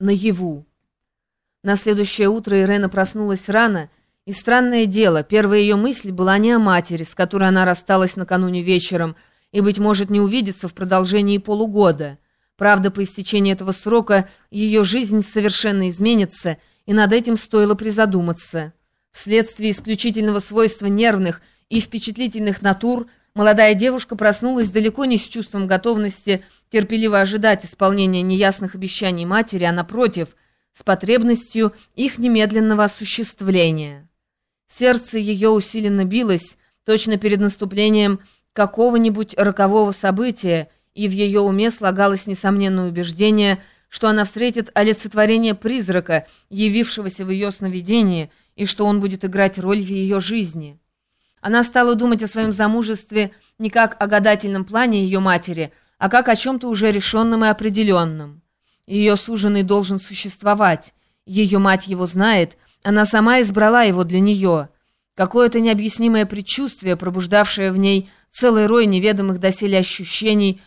наяву. На следующее утро Ирена проснулась рано, и странное дело, первая ее мысль была не о матери, с которой она рассталась накануне вечером, и, быть может, не увидится в продолжении полугода. Правда, по истечении этого срока ее жизнь совершенно изменится, и над этим стоило призадуматься. Вследствие исключительного свойства нервных и впечатлительных натур – Молодая девушка проснулась далеко не с чувством готовности терпеливо ожидать исполнения неясных обещаний матери, а напротив, с потребностью их немедленного осуществления. Сердце ее усиленно билось, точно перед наступлением какого-нибудь рокового события, и в ее уме слагалось несомненное убеждение, что она встретит олицетворение призрака, явившегося в ее сновидении, и что он будет играть роль в ее жизни. Она стала думать о своем замужестве не как о гадательном плане ее матери, а как о чем-то уже решенном и определенном. Ее суженый должен существовать. Ее мать его знает, она сама избрала его для нее. Какое-то необъяснимое предчувствие, пробуждавшее в ней целый рой неведомых доселе ощущений,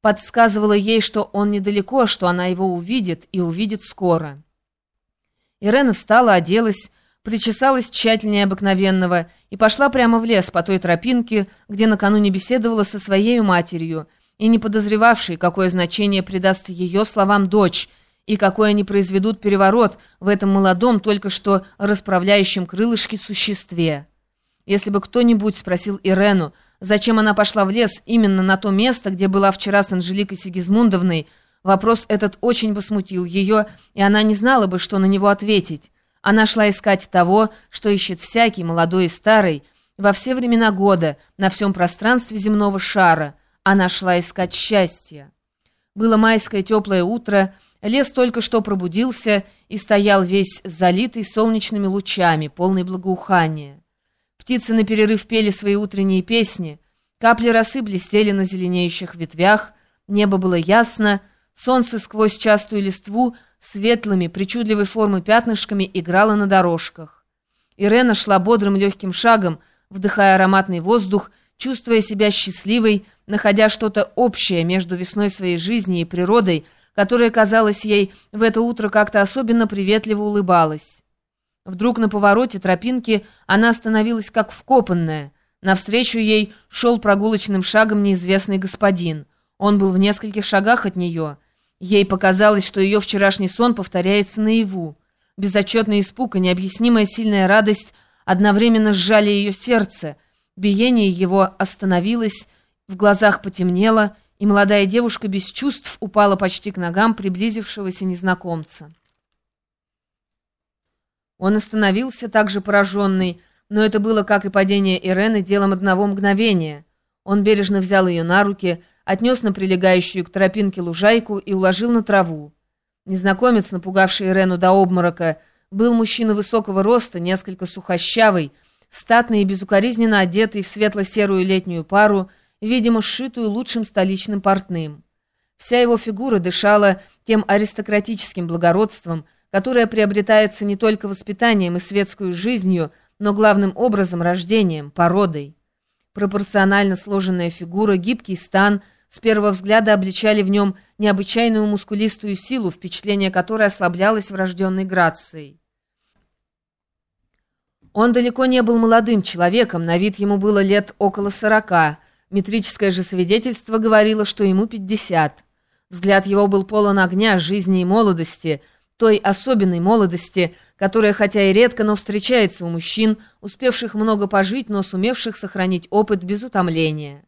подсказывало ей, что он недалеко, что она его увидит и увидит скоро. Ирена встала, оделась, причесалась тщательнее обыкновенного и пошла прямо в лес по той тропинке, где накануне беседовала со своей матерью, и не подозревавшей, какое значение придаст ее словам дочь, и какой они произведут переворот в этом молодом, только что расправляющем крылышки существе. Если бы кто-нибудь спросил Ирену, зачем она пошла в лес именно на то место, где была вчера с Анжеликой Сигизмундовной, вопрос этот очень бы смутил ее, и она не знала бы, что на него ответить. Она шла искать того, что ищет всякий, молодой и старый, во все времена года, на всем пространстве земного шара. Она шла искать счастья. Было майское теплое утро, лес только что пробудился и стоял весь залитый солнечными лучами, полный благоухания. Птицы на перерыв пели свои утренние песни, капли росы блестели на зеленеющих ветвях, небо было ясно, солнце сквозь частую листву светлыми, причудливой формы пятнышками играла на дорожках. Ирена шла бодрым легким шагом, вдыхая ароматный воздух, чувствуя себя счастливой, находя что-то общее между весной своей жизни и природой, которая, казалось ей, в это утро как-то особенно приветливо улыбалась. Вдруг на повороте тропинки она остановилась как вкопанная. Навстречу ей шел прогулочным шагом неизвестный господин. Он был в нескольких шагах от нее — Ей показалось, что ее вчерашний сон повторяется наяву. Безотчетный испуг и необъяснимая сильная радость одновременно сжали ее сердце. Биение его остановилось, в глазах потемнело, и молодая девушка без чувств упала почти к ногам приблизившегося незнакомца. Он остановился, также пораженный, но это было, как и падение Ирены, делом одного мгновения. Он бережно взял ее на руки, отнес на прилегающую к тропинке лужайку и уложил на траву. Незнакомец, напугавший Ирену до обморока, был мужчина высокого роста, несколько сухощавый, статный и безукоризненно одетый в светло-серую летнюю пару, видимо, сшитую лучшим столичным портным. Вся его фигура дышала тем аристократическим благородством, которое приобретается не только воспитанием и светскую жизнью, но главным образом рождением, породой. Пропорционально сложенная фигура, гибкий стан – с первого взгляда обличали в нем необычайную мускулистую силу, впечатление которой ослаблялось врожденной грацией. Он далеко не был молодым человеком, на вид ему было лет около сорока. Метрическое же свидетельство говорило, что ему пятьдесят. Взгляд его был полон огня, жизни и молодости, той особенной молодости, которая хотя и редко, но встречается у мужчин, успевших много пожить, но сумевших сохранить опыт без утомления.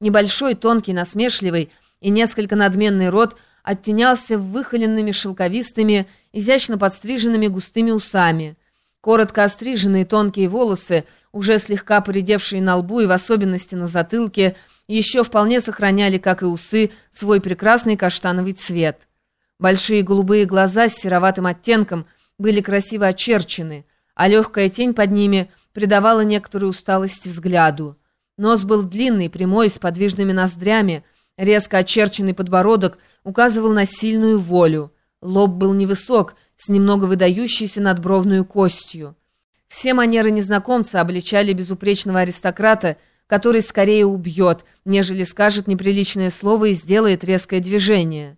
Небольшой, тонкий, насмешливый и несколько надменный рот оттенялся выхоленными шелковистыми, изящно подстриженными густыми усами. Коротко остриженные тонкие волосы, уже слегка поредевшие на лбу и в особенности на затылке, еще вполне сохраняли, как и усы, свой прекрасный каштановый цвет. Большие голубые глаза с сероватым оттенком были красиво очерчены, а легкая тень под ними придавала некоторую усталость взгляду. Нос был длинный, прямой, с подвижными ноздрями. Резко очерченный подбородок указывал на сильную волю. Лоб был невысок, с немного выдающейся надбровную костью. Все манеры незнакомца обличали безупречного аристократа, который скорее убьет, нежели скажет неприличное слово и сделает резкое движение.